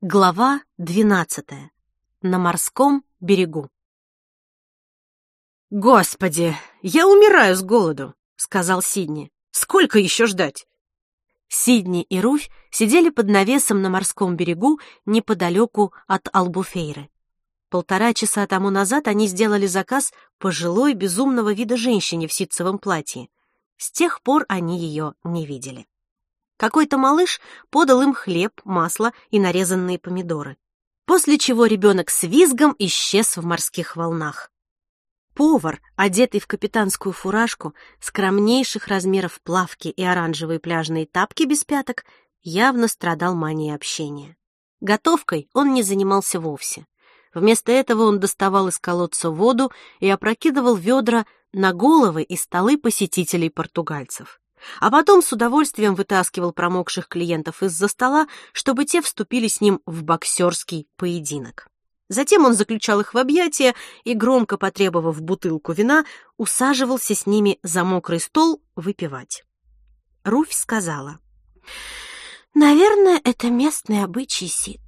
Глава двенадцатая. На морском берегу. «Господи, я умираю с голоду», — сказал Сидни. «Сколько еще ждать?» Сидни и Руфь сидели под навесом на морском берегу неподалеку от Албуфейры. Полтора часа тому назад они сделали заказ пожилой безумного вида женщине в ситцевом платье. С тех пор они ее не видели. Какой-то малыш подал им хлеб, масло и нарезанные помидоры. После чего ребенок с визгом исчез в морских волнах. Повар, одетый в капитанскую фуражку, скромнейших размеров плавки и оранжевые пляжные тапки без пяток, явно страдал манией общения. Готовкой он не занимался вовсе. Вместо этого он доставал из колодца воду и опрокидывал ведра на головы и столы посетителей португальцев а потом с удовольствием вытаскивал промокших клиентов из-за стола, чтобы те вступили с ним в боксерский поединок. Затем он заключал их в объятия и, громко потребовав бутылку вина, усаживался с ними за мокрый стол выпивать. Руфь сказала, «Наверное, это местный обычай Сид».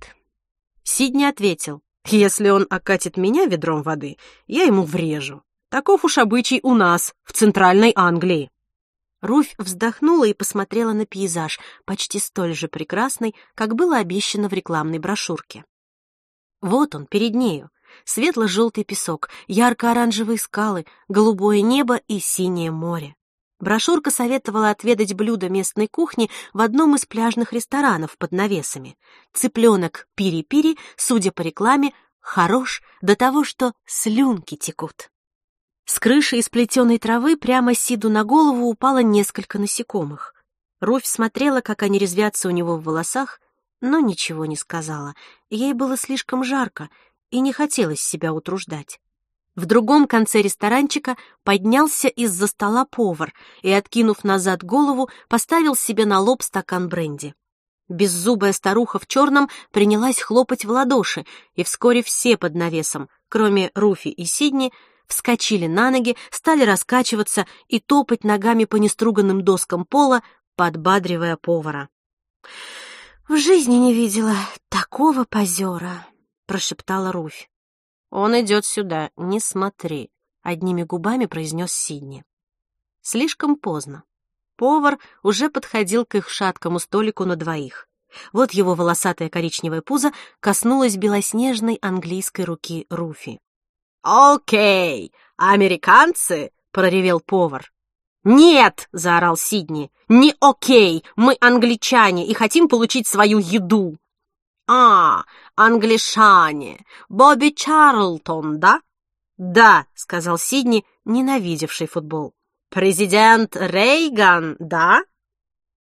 Сидни ответил, «Если он окатит меня ведром воды, я ему врежу. Таков уж обычай у нас, в Центральной Англии». Руфь вздохнула и посмотрела на пейзаж, почти столь же прекрасный, как было обещано в рекламной брошюрке. Вот он, перед нею. Светло-желтый песок, ярко-оранжевые скалы, голубое небо и синее море. Брошюрка советовала отведать блюдо местной кухни в одном из пляжных ресторанов под навесами. Цыпленок пири-пири, судя по рекламе, хорош до того, что слюнки текут. С крыши из плетеной травы прямо Сиду на голову упало несколько насекомых. Руфь смотрела, как они резвятся у него в волосах, но ничего не сказала. Ей было слишком жарко, и не хотелось себя утруждать. В другом конце ресторанчика поднялся из-за стола повар и, откинув назад голову, поставил себе на лоб стакан бренди. Беззубая старуха в черном принялась хлопать в ладоши, и вскоре все под навесом, кроме Руфи и Сидни, вскочили на ноги, стали раскачиваться и топать ногами по неструганным доскам пола, подбадривая повара. «В жизни не видела такого позера», — прошептала Руфь. «Он идет сюда, не смотри», — одними губами произнес Сидни. Слишком поздно. Повар уже подходил к их шаткому столику на двоих. Вот его волосатое коричневое пузо коснулось белоснежной английской руки Руфи. «Окей, американцы!» — проревел повар. «Нет!» — заорал Сидни. «Не окей! Мы англичане и хотим получить свою еду!» «А, англишане! Бобби Чарлтон, да?» «Да», — сказал Сидни, ненавидевший футбол. «Президент Рейган, да?»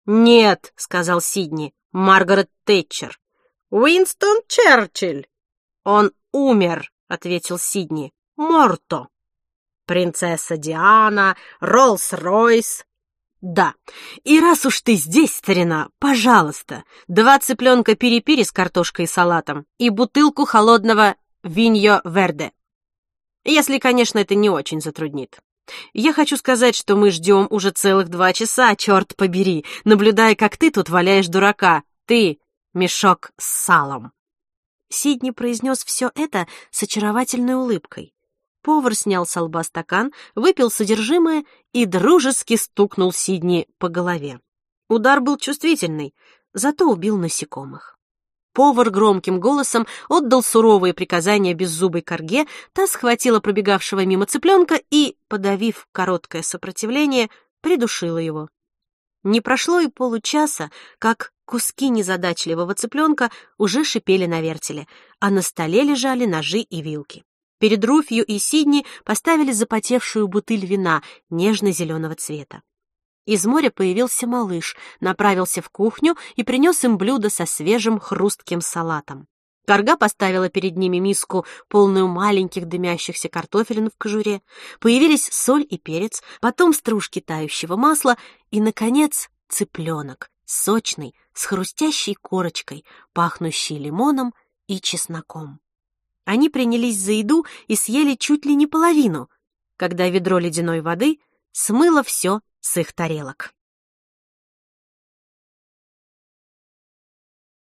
«Нет», — сказал Сидни, — «Маргарет Тэтчер». «Уинстон Черчилль». «Он умер», — ответил Сидни. «Морто». «Принцесса Диана, Роллс-Ройс». «Да. И раз уж ты здесь, старина, пожалуйста, два цыпленка перепири с картошкой и салатом и бутылку холодного виньо верде. Если, конечно, это не очень затруднит. Я хочу сказать, что мы ждем уже целых два часа, черт побери, наблюдая, как ты тут валяешь дурака. Ты — мешок с салом». Сидни произнес все это с очаровательной улыбкой. Повар снял с лба стакан, выпил содержимое и дружески стукнул Сидни по голове. Удар был чувствительный, зато убил насекомых. Повар громким голосом отдал суровые приказания беззубой корге, та схватила пробегавшего мимо цыпленка и, подавив короткое сопротивление, придушила его. Не прошло и получаса, как куски незадачливого цыпленка уже шипели на вертеле, а на столе лежали ножи и вилки. Перед Руфью и Сидни поставили запотевшую бутыль вина нежно-зеленого цвета. Из моря появился малыш, направился в кухню и принес им блюдо со свежим хрустким салатом. Карга поставила перед ними миску, полную маленьких дымящихся картофелин в кожуре. Появились соль и перец, потом стружки тающего масла и, наконец, цыпленок, сочный, с хрустящей корочкой, пахнущий лимоном и чесноком. Они принялись за еду и съели чуть ли не половину, когда ведро ледяной воды смыло все с их тарелок.